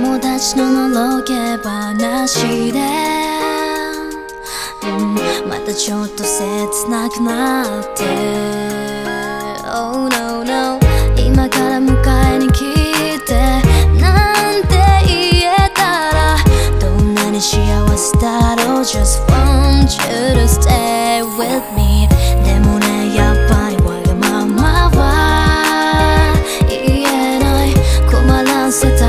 友達ののろけ話で、うん、またちょっと切なくなって。Oh no no 今から迎えに来て。なんて言えたらどんなに幸せだろう。Just want you to stay with me でもねやっぱりわがままは言えない。困らせた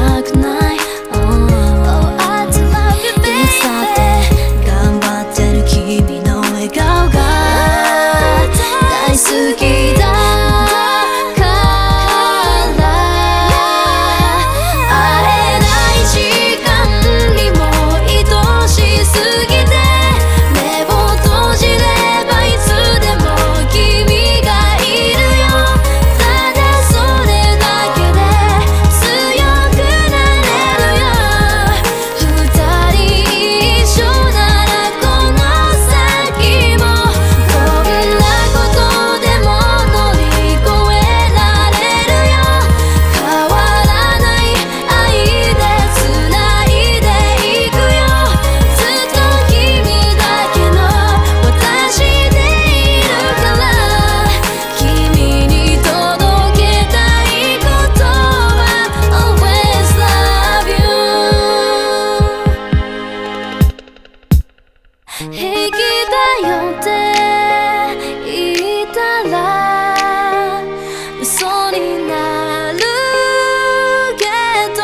嘘になるけど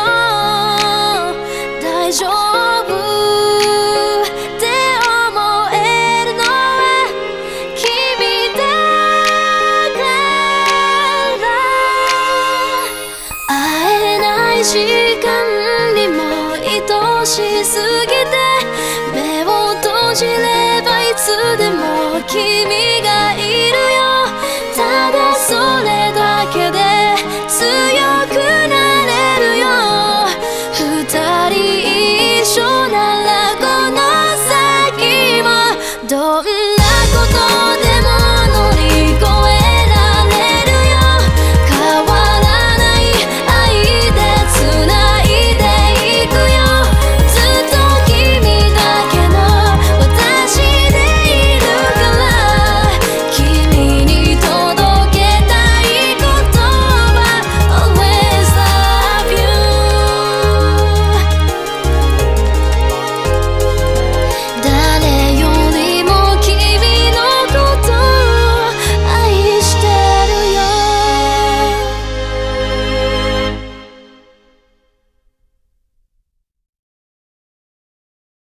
大丈夫？って思えるのは君だから会えない時間にも愛しすぎて目を閉じればいつでも君がいる。